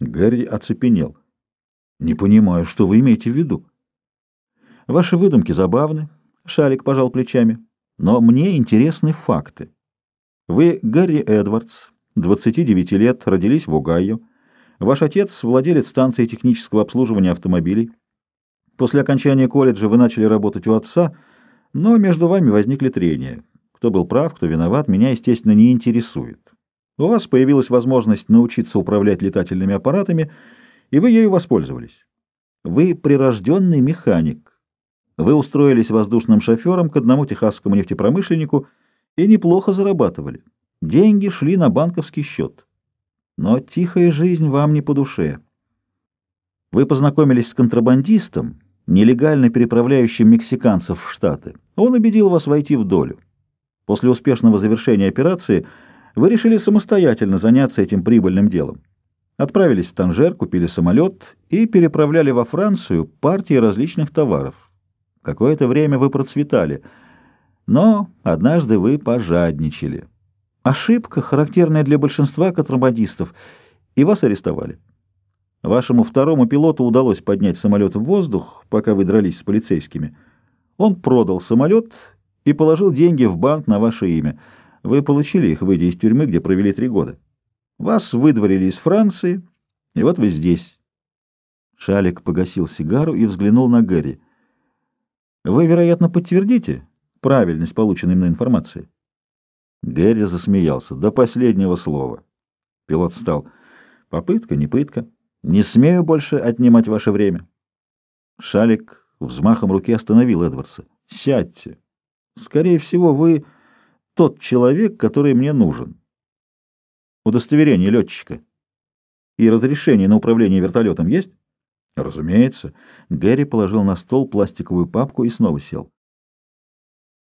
Гэри оцепенел. «Не понимаю, что вы имеете в виду?» «Ваши выдумки забавны», — Шалик пожал плечами, — «но мне интересны факты. Вы Гарри Эдвардс, 29 лет, родились в Огайо. Ваш отец — владелец станции технического обслуживания автомобилей. После окончания колледжа вы начали работать у отца, но между вами возникли трения. Кто был прав, кто виноват, меня, естественно, не интересует. У вас появилась возможность научиться управлять летательными аппаратами, и вы ею воспользовались. Вы прирожденный механик. Вы устроились воздушным шофером к одному техасскому нефтепромышленнику и неплохо зарабатывали. Деньги шли на банковский счет. Но тихая жизнь вам не по душе. Вы познакомились с контрабандистом, нелегально переправляющим мексиканцев в Штаты. Он убедил вас войти в долю. После успешного завершения операции – вы решили самостоятельно заняться этим прибыльным делом. Отправились в Танжер, купили самолет и переправляли во Францию партии различных товаров. Какое-то время вы процветали, но однажды вы пожадничали. Ошибка, характерная для большинства контрабандистов, и вас арестовали. Вашему второму пилоту удалось поднять самолет в воздух, пока вы дрались с полицейскими. Он продал самолет и положил деньги в банк на ваше имя — вы получили их, выйдя из тюрьмы, где провели три года. Вас выдворили из Франции, и вот вы здесь. Шалик погасил сигару и взглянул на Гэри. Вы, вероятно, подтвердите правильность полученной мной информации? Гэри засмеялся. До последнего слова. Пилот встал. Попытка, не пытка. Не смею больше отнимать ваше время. Шалик взмахом руки остановил Эдвардса. Сядьте. Скорее всего, вы тот человек, который мне нужен. Удостоверение летчика. И разрешение на управление вертолетом есть? Разумеется. Гэри положил на стол пластиковую папку и снова сел.